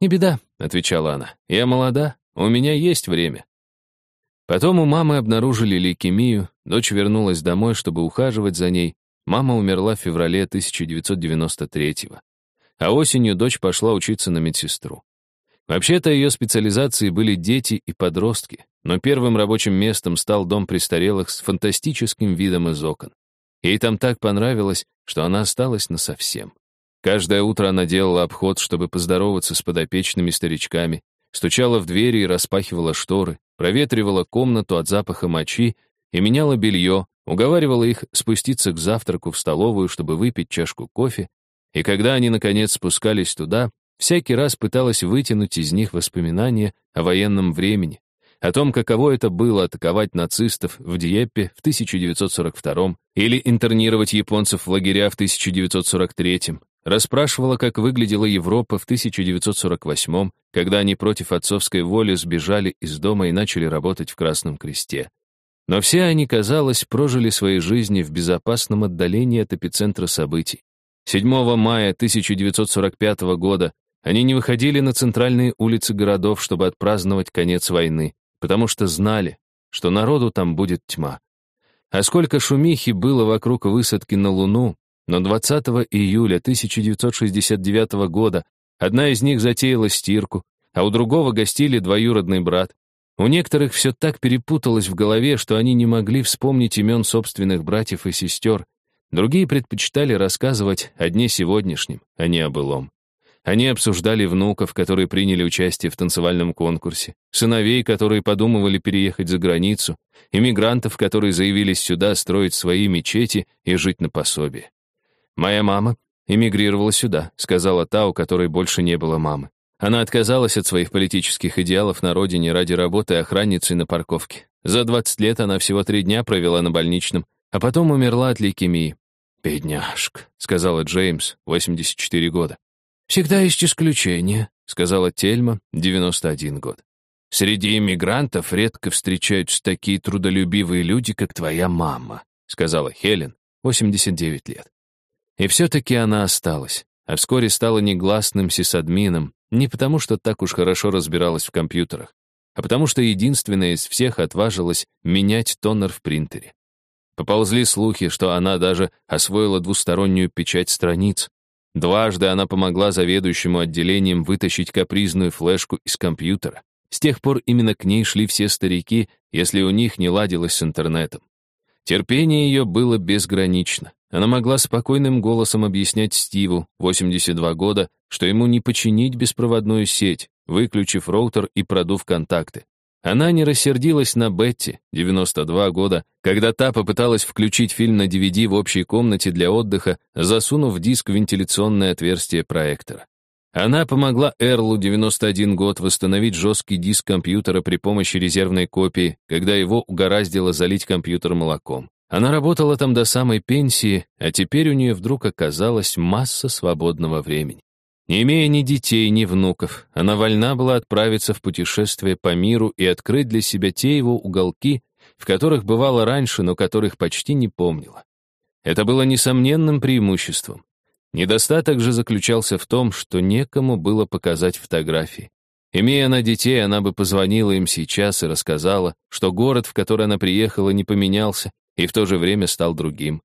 «Не беда», — отвечала она. «Я молода, у меня есть время». Потом у мамы обнаружили лейкемию, дочь вернулась домой, чтобы ухаживать за ней. Мама умерла в феврале 1993-го. А осенью дочь пошла учиться на медсестру. Вообще-то ее специализацией были дети и подростки, но первым рабочим местом стал дом престарелых с фантастическим видом из окон. Ей там так понравилось, что она осталась насовсем. Каждое утро она делала обход, чтобы поздороваться с подопечными старичками, стучала в двери и распахивала шторы, проветривала комнату от запаха мочи и меняла белье, уговаривала их спуститься к завтраку в столовую, чтобы выпить чашку кофе, и когда они, наконец, спускались туда, всякий раз пыталась вытянуть из них воспоминания о военном времени, о том, каково это было атаковать нацистов в Диеппе в 1942 или интернировать японцев в лагеря в 1943 расспрашивала, как выглядела Европа в 1948 когда они против отцовской воли сбежали из дома и начали работать в Красном Кресте. Но все они, казалось, прожили свои жизни в безопасном отдалении от эпицентра событий. 7 мая 1945 года они не выходили на центральные улицы городов, чтобы отпраздновать конец войны, потому что знали, что народу там будет тьма. А сколько шумихи было вокруг высадки на Луну, но 20 июля 1969 года одна из них затеяла стирку, а у другого гостили двоюродный брат. У некоторых все так перепуталось в голове, что они не могли вспомнить имен собственных братьев и сестер. Другие предпочитали рассказывать о дне сегодняшнем, а не о былом. Они обсуждали внуков, которые приняли участие в танцевальном конкурсе, сыновей, которые подумывали переехать за границу, иммигрантов, которые заявились сюда строить свои мечети и жить на пособие. «Моя мама эмигрировала сюда», — сказала та, у которой больше не было мамы. Она отказалась от своих политических идеалов на родине ради работы охранницей на парковке. За 20 лет она всего три дня провела на больничном, а потом умерла от лейкемии. «Бедняжка», — сказала Джеймс, 84 года. «Всегда есть исключения», — сказала Тельма, 91 год. «Среди иммигрантов редко встречаются такие трудолюбивые люди, как твоя мама», — сказала Хелен, 89 лет. И все-таки она осталась, а вскоре стала негласным сисадмином, не потому что так уж хорошо разбиралась в компьютерах, а потому что единственная из всех отважилась менять тонер в принтере. Поползли слухи, что она даже освоила двустороннюю печать страниц, Дважды она помогла заведующему отделением вытащить капризную флешку из компьютера. С тех пор именно к ней шли все старики, если у них не ладилось с интернетом. Терпение ее было безгранично. Она могла спокойным голосом объяснять Стиву, 82 года, что ему не починить беспроводную сеть, выключив роутер и продув контакты. Она не рассердилась на Бетти, 92 года, когда та попыталась включить фильм на DVD в общей комнате для отдыха, засунув диск в вентиляционное отверстие проектора. Она помогла Эрлу, 91 год, восстановить жесткий диск компьютера при помощи резервной копии, когда его угораздило залить компьютер молоком. Она работала там до самой пенсии, а теперь у нее вдруг оказалась масса свободного времени. Не имея ни детей, ни внуков, она вольна была отправиться в путешествие по миру и открыть для себя те его уголки, в которых бывала раньше, но которых почти не помнила. Это было несомненным преимуществом. Недостаток же заключался в том, что некому было показать фотографии. Имея она детей, она бы позвонила им сейчас и рассказала, что город, в который она приехала, не поменялся и в то же время стал другим.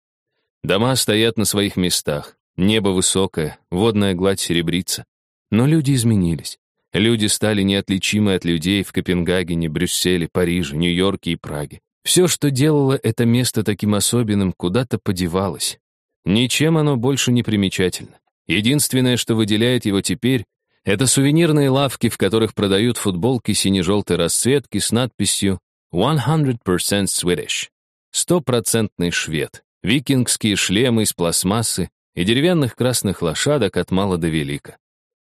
Дома стоят на своих местах, Небо высокое, водная гладь серебрится. Но люди изменились. Люди стали неотличимы от людей в Копенгагене, Брюсселе, Париже, Нью-Йорке и Праге. Все, что делало это место таким особенным, куда-то подевалось. Ничем оно больше не примечательно. Единственное, что выделяет его теперь, это сувенирные лавки, в которых продают футболки сине-желтой расцветки с надписью «100% Swedish» — стопроцентный швед, викингские шлемы из пластмассы, и деревянных красных лошадок от мала до велика.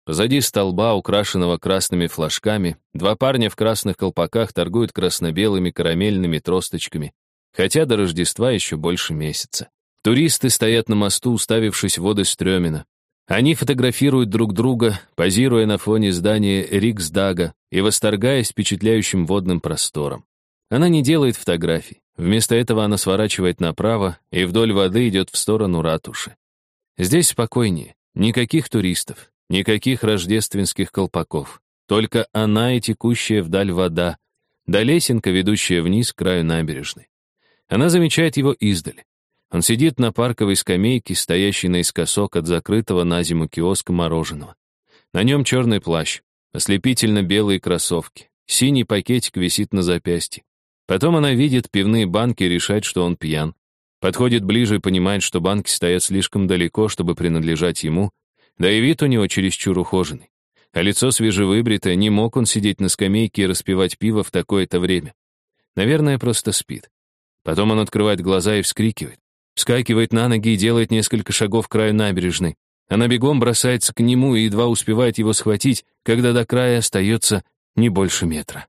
Позади столба, украшенного красными флажками, два парня в красных колпаках торгуют красно-белыми карамельными тросточками, хотя до Рождества еще больше месяца. Туристы стоят на мосту, уставившись в воды Стрёмина. Они фотографируют друг друга, позируя на фоне здания Риксдага и восторгаясь впечатляющим водным простором. Она не делает фотографий. Вместо этого она сворачивает направо и вдоль воды идет в сторону ратуши. Здесь спокойнее, никаких туристов, Никаких рождественских колпаков. Только она и текущая вдаль вода, да лесенка, ведущая вниз к краю набережной. Она замечает его издали. Он сидит на парковой скамейке, стоящей наискосок от закрытого на зиму киоска мороженого. На нем черный плащ, ослепительно белые кроссовки, синий пакетик висит на запястье. Потом она видит пивные банки и решает, что он пьян. Подходит ближе и понимает, что банки стоят слишком далеко, чтобы принадлежать ему, да и вид у него чересчур ухоженный. А лицо свежевыбритое, не мог он сидеть на скамейке и распивать пиво в такое-то время. Наверное, просто спит. Потом он открывает глаза и вскрикивает. Вскакивает на ноги и делает несколько шагов к краю набережной. Она бегом бросается к нему и едва успевает его схватить, когда до края остается не больше метра.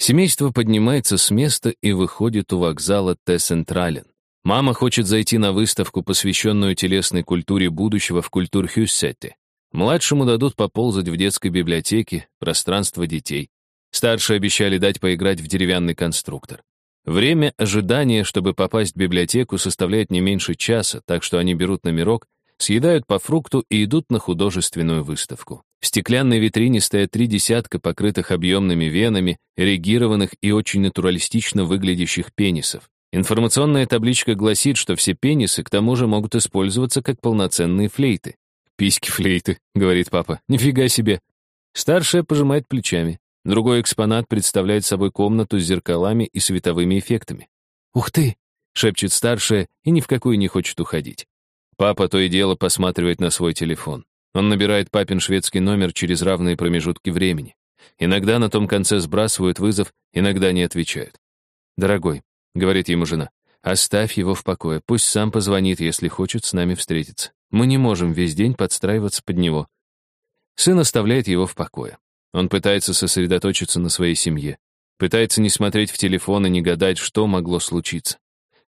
Семейство поднимается с места и выходит у вокзала Т-Централен. Мама хочет зайти на выставку, посвященную телесной культуре будущего в Культурхюссете. Младшему дадут поползать в детской библиотеке, пространство детей. Старшие обещали дать поиграть в деревянный конструктор. Время ожидания, чтобы попасть в библиотеку, составляет не меньше часа, так что они берут номерок, съедают по фрукту и идут на художественную выставку. В стеклянной витрине стоят три десятка покрытых объемными венами, эрегированных и очень натуралистично выглядящих пенисов. Информационная табличка гласит, что все пенисы к тому же могут использоваться как полноценные флейты. «Письки флейты», — говорит папа, — «нифига себе». Старшая пожимает плечами. Другой экспонат представляет собой комнату с зеркалами и световыми эффектами. «Ух ты!» — шепчет старшая и ни в какую не хочет уходить. Папа то и дело посматривает на свой телефон. Он набирает папин шведский номер через равные промежутки времени. Иногда на том конце сбрасывают вызов, иногда не отвечают. «Дорогой», — говорит ему жена, — «оставь его в покое, пусть сам позвонит, если хочет с нами встретиться. Мы не можем весь день подстраиваться под него». Сын оставляет его в покое. Он пытается сосредоточиться на своей семье. Пытается не смотреть в телефон и не гадать, что могло случиться.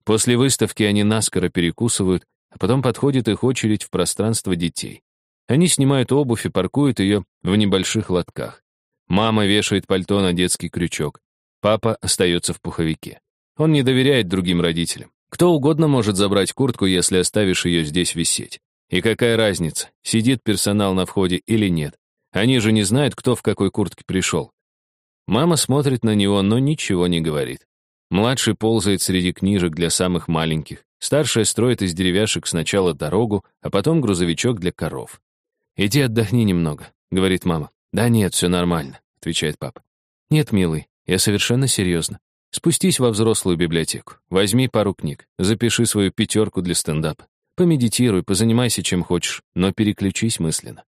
После выставки они наскоро перекусывают, а потом подходит их очередь в пространство детей. Они снимают обувь и паркуют ее в небольших лотках. Мама вешает пальто на детский крючок. Папа остается в пуховике. Он не доверяет другим родителям. Кто угодно может забрать куртку, если оставишь ее здесь висеть. И какая разница, сидит персонал на входе или нет. Они же не знают, кто в какой куртке пришел. Мама смотрит на него, но ничего не говорит. Младший ползает среди книжек для самых маленьких. Старшая строит из деревяшек сначала дорогу, а потом грузовичок для коров. «Иди отдохни немного», — говорит мама. «Да нет, все нормально», — отвечает папа. «Нет, милый, я совершенно серьезно. Спустись во взрослую библиотеку, возьми пару книг, запиши свою пятерку для стендапа. Помедитируй, позанимайся чем хочешь, но переключись мысленно.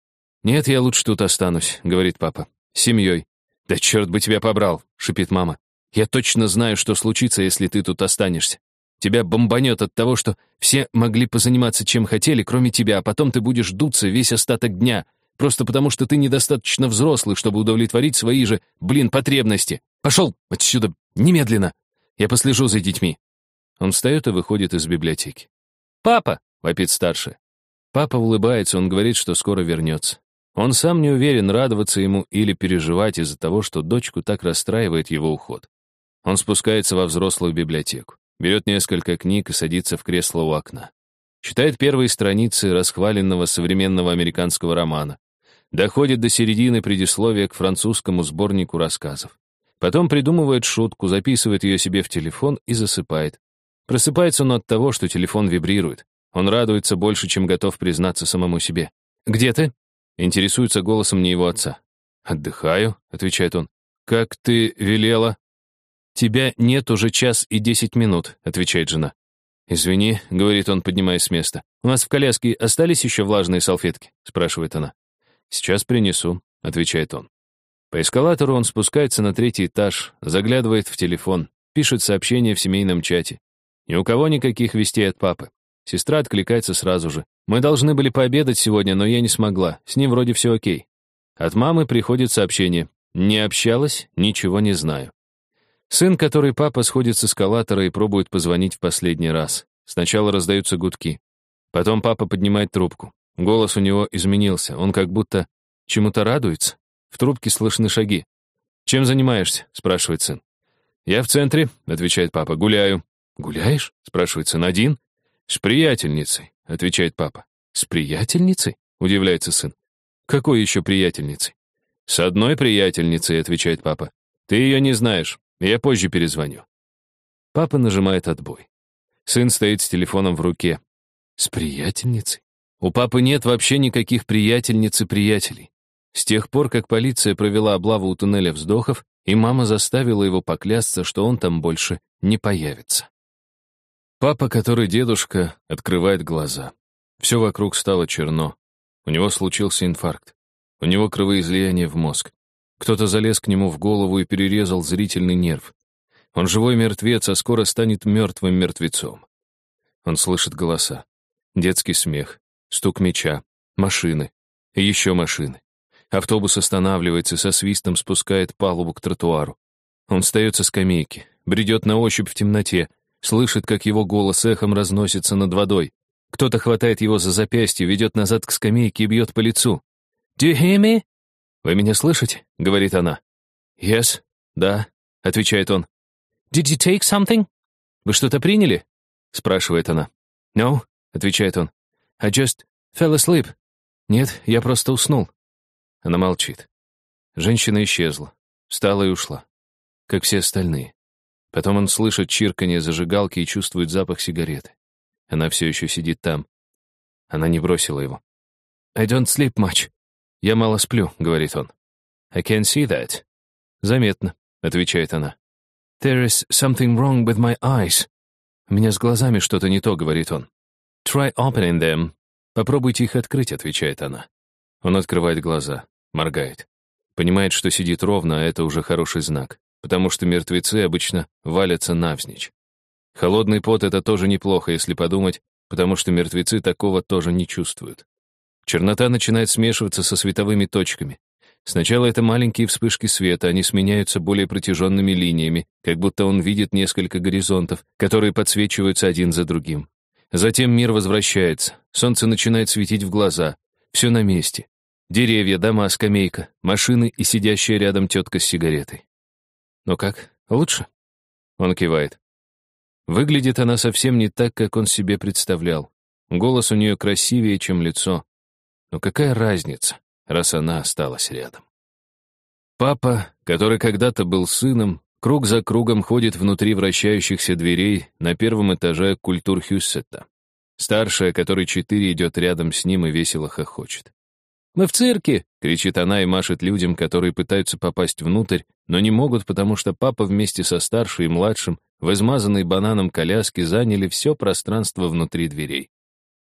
«Нет, я лучше тут останусь», — говорит папа. «С семьей». «Да черт бы тебя побрал», — шипит мама. «Я точно знаю, что случится, если ты тут останешься. Тебя бомбанет от того, что все могли позаниматься чем хотели, кроме тебя, а потом ты будешь дуться весь остаток дня, просто потому что ты недостаточно взрослый, чтобы удовлетворить свои же, блин, потребности. Пошел отсюда, немедленно. Я послежу за детьми». Он встает и выходит из библиотеки. «Папа!» — вопит старший. Папа улыбается, он говорит, что скоро вернется. Он сам не уверен, радоваться ему или переживать из-за того, что дочку так расстраивает его уход. Он спускается во взрослую библиотеку, берет несколько книг и садится в кресло у окна. Читает первые страницы расхваленного современного американского романа. Доходит до середины предисловия к французскому сборнику рассказов. Потом придумывает шутку, записывает ее себе в телефон и засыпает. Просыпается он от того, что телефон вибрирует. Он радуется больше, чем готов признаться самому себе. «Где ты?» Интересуется голосом не его отца. «Отдыхаю», — отвечает он. «Как ты велела?» «Тебя нет уже час и десять минут», — отвечает жена. «Извини», — говорит он, поднимаясь с места. «У нас в коляске остались еще влажные салфетки?» — спрашивает она. «Сейчас принесу», — отвечает он. По эскалатору он спускается на третий этаж, заглядывает в телефон, пишет сообщение в семейном чате. Ни у кого никаких вестей от папы. Сестра откликается сразу же. Мы должны были пообедать сегодня, но я не смогла. С ним вроде все окей. От мамы приходит сообщение. Не общалась, ничего не знаю. Сын, который папа сходит с эскалатора и пробует позвонить в последний раз. Сначала раздаются гудки. Потом папа поднимает трубку. Голос у него изменился. Он как будто чему-то радуется. В трубке слышны шаги. «Чем занимаешься?» — спрашивает сын. «Я в центре», — отвечает папа. «Гуляю». «Гуляешь?» — спрашивает сын. «Один?» «С приятельницей», — отвечает папа. «С приятельницей?» — удивляется сын. «Какой еще приятельницей?» «С одной приятельницей», — отвечает папа. «Ты ее не знаешь. Я позже перезвоню». Папа нажимает отбой. Сын стоит с телефоном в руке. С приятельницей? У папы нет вообще никаких приятельниц и приятелей. С тех пор, как полиция провела облаву у туннеля вздохов, и мама заставила его поклясться, что он там больше не появится. Папа, который дедушка, открывает глаза. Все вокруг стало черно. У него случился инфаркт. У него кровоизлияние в мозг. Кто-то залез к нему в голову и перерезал зрительный нерв. Он живой мертвец, а скоро станет мертвым мертвецом. Он слышит голоса. Детский смех, стук меча, машины и еще машины. Автобус останавливается, со свистом спускает палубу к тротуару. Он встает со скамейки, бредет на ощупь в темноте, слышит, как его голос эхом разносится над водой. Кто-то хватает его за запястье, ведет назад к скамейке и бьет по лицу. «Do you hear me?» «Вы меня слышите?» — говорит она. «Yes». «Да», — отвечает он. «Did you take something?» «Вы что-то приняли?» — спрашивает она. «No», — отвечает он. «I just fell asleep». «Нет, я просто уснул». Она молчит. Женщина исчезла, встала и ушла, как все остальные. Потом он слышит чирканье зажигалки и чувствует запах сигареты. Она все еще сидит там. Она не бросила его. «I don't sleep much». «Я мало сплю», — говорит он. «I can see that». «Заметно», — отвечает она. «There is something wrong with my eyes». «У меня с глазами что-то не то», — говорит он. «Try opening them». «Попробуйте их открыть», — отвечает она. Он открывает глаза, моргает. Понимает, что сидит ровно, а это уже хороший знак, потому что мертвецы обычно валятся навзничь. Холодный пот — это тоже неплохо, если подумать, потому что мертвецы такого тоже не чувствуют. Чернота начинает смешиваться со световыми точками. Сначала это маленькие вспышки света, они сменяются более протяженными линиями, как будто он видит несколько горизонтов, которые подсвечиваются один за другим. Затем мир возвращается, солнце начинает светить в глаза, все на месте. Деревья, дома, скамейка, машины и сидящая рядом тетка с сигаретой. «Ну как, лучше?» Он кивает. Выглядит она совсем не так, как он себе представлял. Голос у нее красивее, чем лицо. Но какая разница? раз она осталась рядом. Папа, который когда-то был сыном, круг за кругом ходит внутри вращающихся дверей на первом этаже культур Хюссета. Старшая, который четыре, идет рядом с ним и весело хохочет. «Мы в цирке!» — кричит она и машет людям, которые пытаются попасть внутрь, но не могут, потому что папа вместе со старшей и младшим в измазанной бананом коляске заняли все пространство внутри дверей.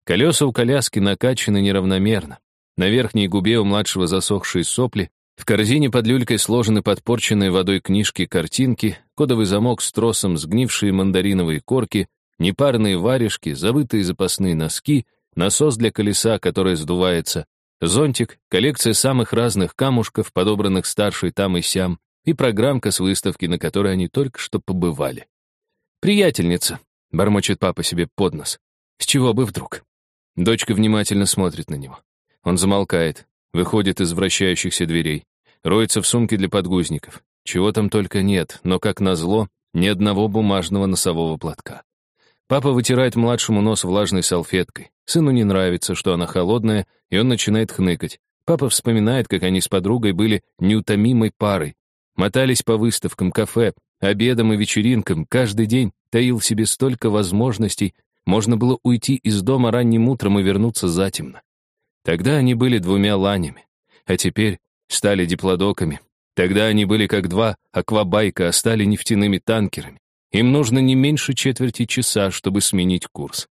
Колеса у коляски накачаны неравномерно. На верхней губе у младшего засохшие сопли, в корзине под люлькой сложены подпорченные водой книжки, картинки, кодовый замок с тросом, сгнившие мандариновые корки, непарные варежки, забытые запасные носки, насос для колеса, которое сдувается, зонтик, коллекция самых разных камушков, подобранных старшей там и сям, и программка с выставки, на которой они только что побывали. «Приятельница», — бормочет папа себе под нос. «С чего бы вдруг?» Дочка внимательно смотрит на него. Он замолкает, выходит из вращающихся дверей, роется в сумке для подгузников. Чего там только нет, но, как назло, ни одного бумажного носового платка. Папа вытирает младшему нос влажной салфеткой. Сыну не нравится, что она холодная, и он начинает хныкать. Папа вспоминает, как они с подругой были неутомимой парой. Мотались по выставкам, кафе, обедам и вечеринкам. Каждый день таил в себе столько возможностей. Можно было уйти из дома ранним утром и вернуться затемно. Тогда они были двумя ланями, а теперь стали диплодоками. Тогда они были как два аквабайка, а стали нефтяными танкерами. Им нужно не меньше четверти часа, чтобы сменить курс.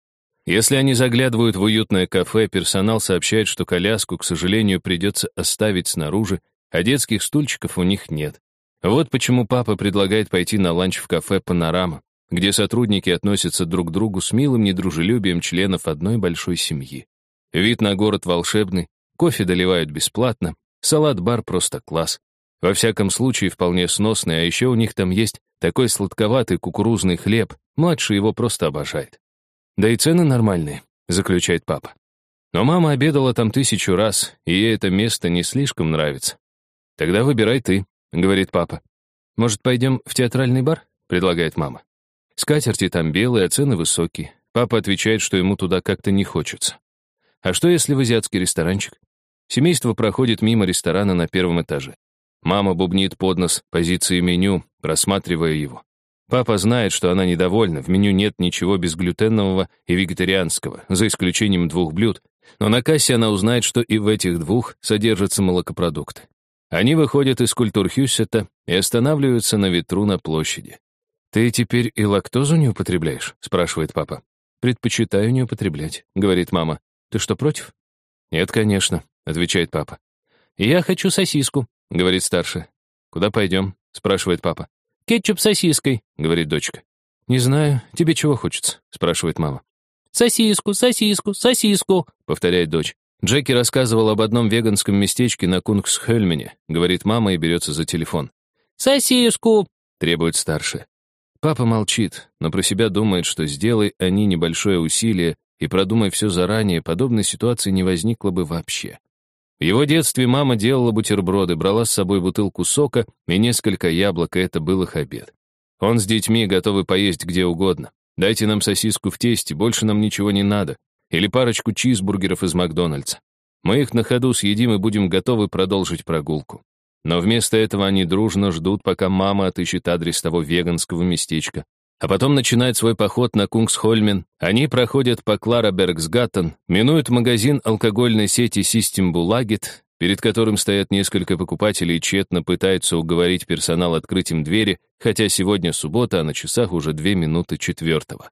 Если они заглядывают в уютное кафе, персонал сообщает, что коляску, к сожалению, придется оставить снаружи, а детских стульчиков у них нет. Вот почему папа предлагает пойти на ланч в кафе «Панорама», где сотрудники относятся друг к другу с милым недружелюбием членов одной большой семьи. Вид на город волшебный, кофе доливают бесплатно, салат-бар просто класс. Во всяком случае, вполне сносный, а еще у них там есть такой сладковатый кукурузный хлеб, младший его просто обожает. Да и цены нормальные, заключает папа. Но мама обедала там тысячу раз, и ей это место не слишком нравится. Тогда выбирай ты, говорит папа. Может, пойдем в театральный бар? предлагает мама. Скатерти там белые, а цены высокие. Папа отвечает, что ему туда как-то не хочется. А что, если в азиатский ресторанчик? Семейство проходит мимо ресторана на первом этаже. Мама бубнит под нос позиции меню, просматривая его. Папа знает, что она недовольна, в меню нет ничего безглютенового и вегетарианского, за исключением двух блюд, но на кассе она узнает, что и в этих двух содержатся молокопродукты. Они выходят из культурхюссета и останавливаются на ветру на площади. «Ты теперь и лактозу не употребляешь?» — спрашивает папа. «Предпочитаю не употреблять», — говорит мама. «Ты что, против?» «Нет, конечно», — отвечает папа. «Я хочу сосиску», — говорит старшая. «Куда пойдем?» — спрашивает папа. «Кетчуп с сосиской», — говорит дочка. «Не знаю, тебе чего хочется?» — спрашивает мама. «Сосиску, сосиску, сосиску», — повторяет дочь. Джеки рассказывал об одном веганском местечке на Кунгсхельмене, говорит мама и берется за телефон. «Сосиску!» — требует старшая. Папа молчит, но про себя думает, что сделай они небольшое усилие и продумай все заранее, подобной ситуации не возникло бы вообще. В его детстве мама делала бутерброды, брала с собой бутылку сока и несколько яблок, и это был их обед. Он с детьми готовы поесть где угодно. Дайте нам сосиску в тесте, больше нам ничего не надо. Или парочку чизбургеров из Макдональдса. Мы их на ходу съедим и будем готовы продолжить прогулку. Но вместо этого они дружно ждут, пока мама отыщет адрес того веганского местечка, а потом начинает свой поход на Кунгсхольмен. Они проходят по Клара Бергсгаттен, минуют магазин алкогольной сети Систембулагет, перед которым стоят несколько покупателей и тщетно пытаются уговорить персонал открыть им двери, хотя сегодня суббота, а на часах уже две минуты четвертого.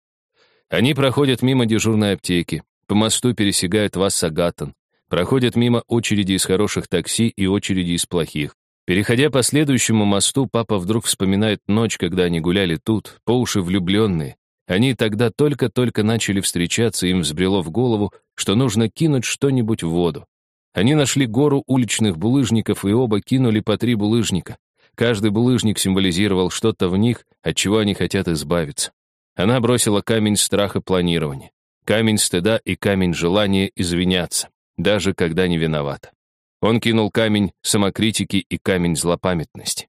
Они проходят мимо дежурной аптеки, по мосту пересекают Вассагаттен, проходят мимо очереди из хороших такси и очереди из плохих, Переходя по следующему мосту, папа вдруг вспоминает ночь, когда они гуляли тут, по уши влюбленные. Они тогда только-только начали встречаться, им взбрело в голову, что нужно кинуть что-нибудь в воду. Они нашли гору уличных булыжников и оба кинули по три булыжника. Каждый булыжник символизировал что-то в них, от чего они хотят избавиться. Она бросила камень страха планирования, камень стыда и камень желания извиняться, даже когда не виновата. Он кинул камень самокритики и камень злопамятности.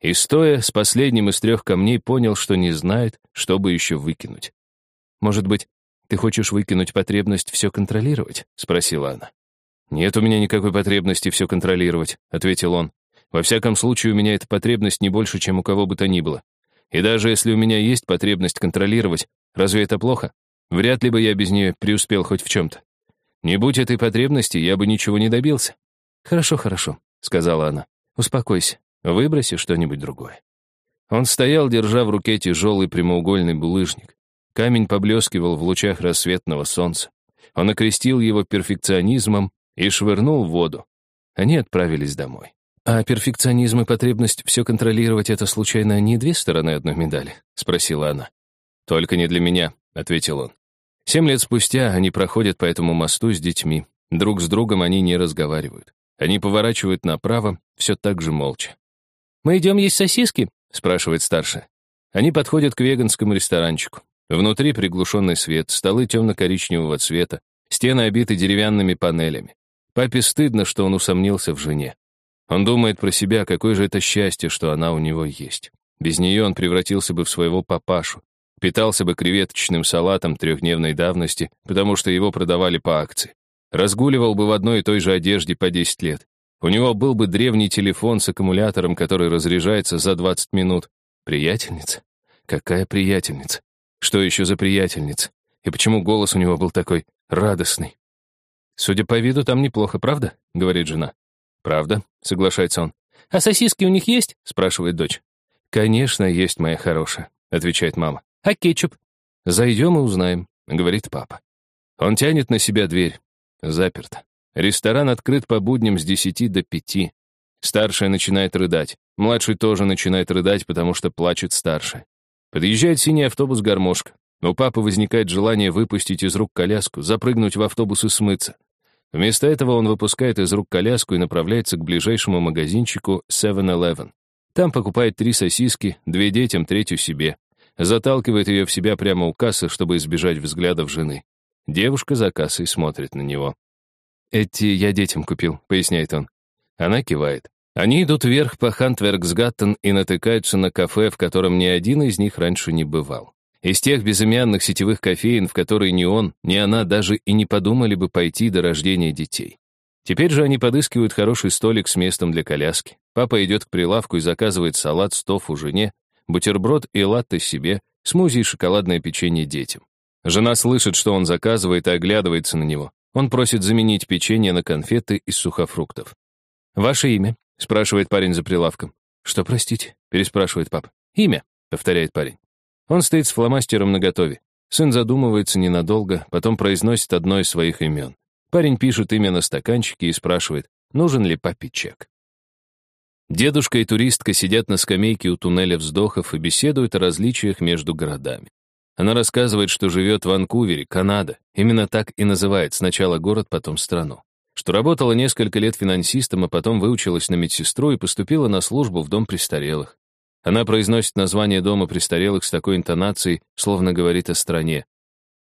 И стоя с последним из трех камней, понял, что не знает, что бы еще выкинуть. «Может быть, ты хочешь выкинуть потребность все контролировать?» — спросила она. «Нет у меня никакой потребности все контролировать», — ответил он. «Во всяком случае, у меня эта потребность не больше, чем у кого бы то ни было. И даже если у меня есть потребность контролировать, разве это плохо? Вряд ли бы я без нее преуспел хоть в чем-то. Не будь этой потребности, я бы ничего не добился. «Хорошо, хорошо», — сказала она. «Успокойся, выброси что-нибудь другое». Он стоял, держа в руке тяжелый прямоугольный булыжник. Камень поблескивал в лучах рассветного солнца. Он окрестил его перфекционизмом и швырнул в воду. Они отправились домой. «А перфекционизм и потребность все контролировать — это, случайно, не две стороны одной медали?» — спросила она. «Только не для меня», — ответил он. Семь лет спустя они проходят по этому мосту с детьми. Друг с другом они не разговаривают. Они поворачивают направо, все так же молча. «Мы идем есть сосиски?» — спрашивает старшая. Они подходят к веганскому ресторанчику. Внутри приглушенный свет, столы темно-коричневого цвета, стены обиты деревянными панелями. Папе стыдно, что он усомнился в жене. Он думает про себя, какое же это счастье, что она у него есть. Без нее он превратился бы в своего папашу, питался бы креветочным салатом трехдневной давности, потому что его продавали по акции. Разгуливал бы в одной и той же одежде по 10 лет. У него был бы древний телефон с аккумулятором, который разряжается за 20 минут. Приятельница? Какая приятельница? Что еще за приятельница? И почему голос у него был такой радостный? Судя по виду, там неплохо, правда? Говорит жена. Правда, соглашается он. А сосиски у них есть? Спрашивает дочь. Конечно, есть, моя хорошая, отвечает мама. А кетчуп? Зайдем и узнаем, говорит папа. Он тянет на себя дверь. Заперто. Ресторан открыт по будням с 10 до 5. Старшая начинает рыдать. Младший тоже начинает рыдать, потому что плачет старшая. Подъезжает синий автобус-гармошка. У папы возникает желание выпустить из рук коляску, запрыгнуть в автобус и смыться. Вместо этого он выпускает из рук коляску и направляется к ближайшему магазинчику 7-Eleven. Там покупает три сосиски, две детям, третью себе. Заталкивает ее в себя прямо у кассы, чтобы избежать взглядов жены. Девушка за кассой смотрит на него. «Эти я детям купил», — поясняет он. Она кивает. Они идут вверх по Хантверксгаттен и натыкаются на кафе, в котором ни один из них раньше не бывал. Из тех безымянных сетевых кофеин, в которые ни он, ни она даже и не подумали бы пойти до рождения детей. Теперь же они подыскивают хороший столик с местом для коляски. Папа идет к прилавку и заказывает салат с тофу жене, бутерброд и латте себе, смузи и шоколадное печенье детям. Жена слышит, что он заказывает, и оглядывается на него. Он просит заменить печенье на конфеты из сухофруктов. «Ваше имя?» — спрашивает парень за прилавком. «Что, простите?» — переспрашивает папа. «Имя», — повторяет парень. Он стоит с фломастером наготове. Сын задумывается ненадолго, потом произносит одно из своих имен. Парень пишет имя на стаканчике и спрашивает, нужен ли папе чек. Дедушка и туристка сидят на скамейке у туннеля вздохов и беседуют о различиях между городами. Она рассказывает, что живет в Ванкувере, Канада. Именно так и называет сначала город, потом страну. Что работала несколько лет финансистом, а потом выучилась на медсестру и поступила на службу в дом престарелых. Она произносит название дома престарелых с такой интонацией, словно говорит о стране.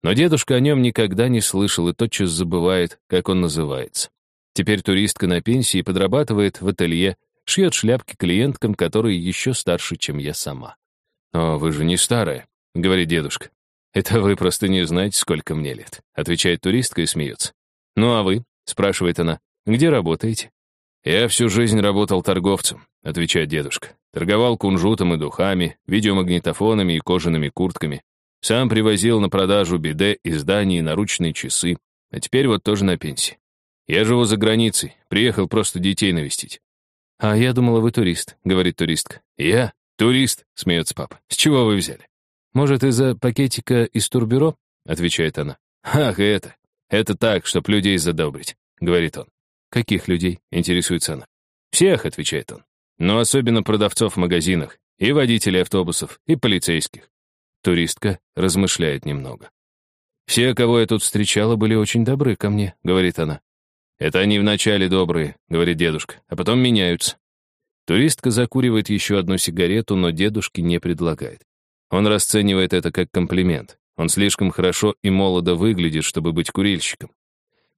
Но дедушка о нем никогда не слышал и тотчас забывает, как он называется. Теперь туристка на пенсии подрабатывает в ателье, шьет шляпки клиенткам, которые еще старше, чем я сама. «Но вы же не старая», — говорит дедушка. «Это вы просто не знаете, сколько мне лет», — отвечает туристка и смеется. «Ну а вы?» — спрашивает она. «Где работаете?» «Я всю жизнь работал торговцем», — отвечает дедушка. «Торговал кунжутом и духами, видеомагнитофонами и кожаными куртками. Сам привозил на продажу биде, издания и наручные часы. А теперь вот тоже на пенсии. Я живу за границей, приехал просто детей навестить. «А я думала, вы турист», — говорит туристка. «Я? Турист?» — смеется папа. «С чего вы взяли?» «Может, из-за пакетика из турбюро?» — отвечает она. «Ах, это! Это так, чтоб людей задобрить», — говорит он. «Каких людей?» — интересуется она. «Всех», — отвечает он. «Но особенно продавцов в магазинах, и водителей автобусов, и полицейских». Туристка размышляет немного. «Все, кого я тут встречала, были очень добры ко мне», — говорит она. «Это они вначале добрые», — говорит дедушка, «а потом меняются». Туристка закуривает еще одну сигарету, но дедушке не предлагает. Он расценивает это как комплимент. Он слишком хорошо и молодо выглядит, чтобы быть курильщиком.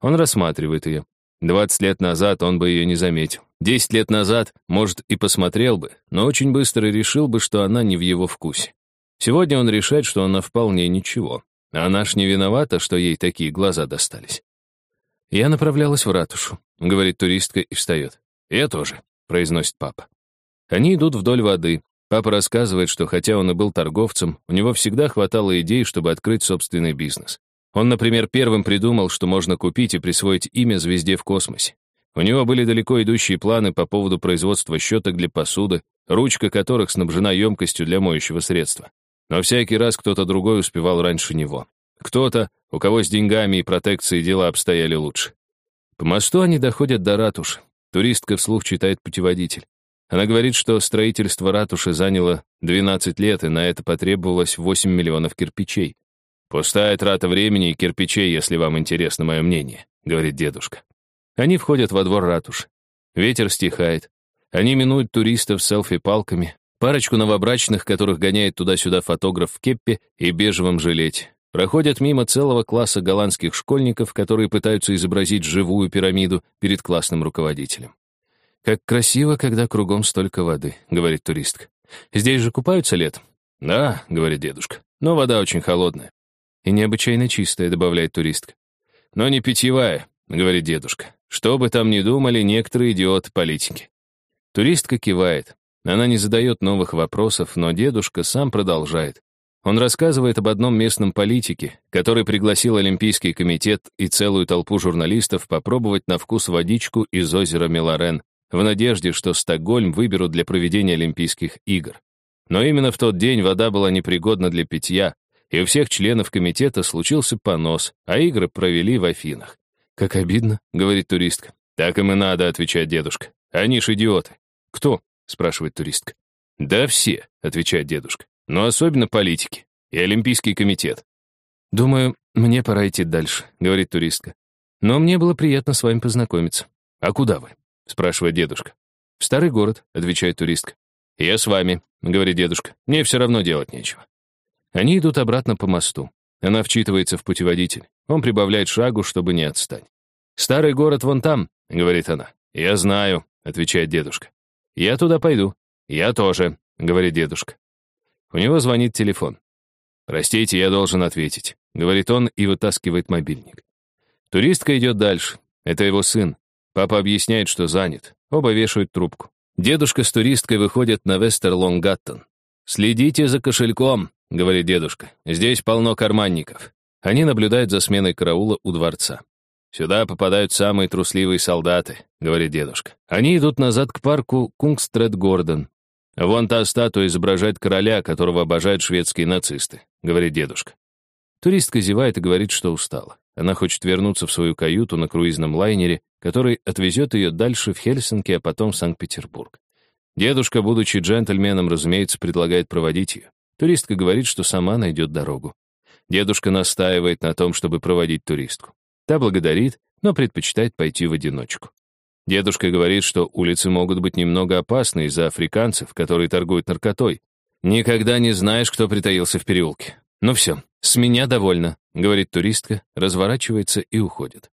Он рассматривает ее. 20 лет назад он бы ее не заметил. 10 лет назад, может, и посмотрел бы, но очень быстро решил бы, что она не в его вкусе. Сегодня он решает, что она вполне ничего. Она ж не виновата, что ей такие глаза достались. «Я направлялась в ратушу», — говорит туристка и встает. «Я тоже», — произносит папа. Они идут вдоль воды. Папа рассказывает, что хотя он и был торговцем, у него всегда хватало идей, чтобы открыть собственный бизнес. Он, например, первым придумал, что можно купить и присвоить имя звезде в космосе. У него были далеко идущие планы по поводу производства щеток для посуды, ручка которых снабжена емкостью для моющего средства. Но всякий раз кто-то другой успевал раньше него. Кто-то, у кого с деньгами и протекцией дела обстояли лучше. По мосту они доходят до ратуши. Туристка вслух читает путеводитель. Она говорит, что строительство ратуши заняло 12 лет, и на это потребовалось 8 миллионов кирпичей. «Пустая трата времени и кирпичей, если вам интересно мое мнение», — говорит дедушка. Они входят во двор ратуши. Ветер стихает. Они минуют туристов с селфи-палками, парочку новобрачных, которых гоняет туда-сюда фотограф в кеппе и бежевом жилете. Проходят мимо целого класса голландских школьников, которые пытаются изобразить живую пирамиду перед классным руководителем. «Как красиво, когда кругом столько воды», — говорит туристка. «Здесь же купаются летом?» «Да», — говорит дедушка, — «но вода очень холодная». «И необычайно чистая», — добавляет туристка. «Но не питьевая», — говорит дедушка. «Что бы там ни думали некоторые идиоты-политики». Туристка кивает. Она не задает новых вопросов, но дедушка сам продолжает. Он рассказывает об одном местном политике, который пригласил Олимпийский комитет и целую толпу журналистов попробовать на вкус водичку из озера Миларен, в надежде, что Стокгольм выберут для проведения Олимпийских игр. Но именно в тот день вода была непригодна для питья, и у всех членов комитета случился понос, а игры провели в Афинах. «Как обидно», — говорит туристка. «Так им и надо», — отвечает дедушка. «Они ж идиоты». «Кто?» — спрашивает туристка. «Да все», — отвечает дедушка. «Но особенно политики и Олимпийский комитет». «Думаю, мне пора идти дальше», — говорит туристка. «Но мне было приятно с вами познакомиться». «А куда вы?» — спрашивает дедушка. «В старый город», — отвечает туристка. «Я с вами», — говорит дедушка. «Мне все равно делать нечего». Они идут обратно по мосту. Она вчитывается в путеводитель. Он прибавляет шагу, чтобы не отстать. «Старый город вон там», — говорит она. «Я знаю», — отвечает дедушка. «Я туда пойду». «Я тоже», — говорит дедушка. У него звонит телефон. «Простите, я должен ответить», — говорит он и вытаскивает мобильник. Туристка идет дальше. Это его сын. Папа объясняет, что занят. Оба вешают трубку. Дедушка с туристкой выходят на Вестерлонггатан. «Следите за кошельком», — говорит дедушка. «Здесь полно карманников». Они наблюдают за сменой караула у дворца. «Сюда попадают самые трусливые солдаты», — говорит дедушка. Они идут назад к парку Кунгстредгорден. «Вон та статуя изображает короля, которого обожают шведские нацисты», — говорит дедушка. Туристка зевает и говорит, что устала. Она хочет вернуться в свою каюту на круизном лайнере, который отвезет ее дальше в Хельсинки, а потом в Санкт-Петербург. Дедушка, будучи джентльменом, разумеется, предлагает проводить ее. Туристка говорит, что сама найдет дорогу. Дедушка настаивает на том, чтобы проводить туристку. Та благодарит, но предпочитает пойти в одиночку. Дедушка говорит, что улицы могут быть немного опасны из-за африканцев, которые торгуют наркотой. Никогда не знаешь, кто притаился в переулке. Ну все, с меня довольно, говорит туристка, разворачивается и уходит.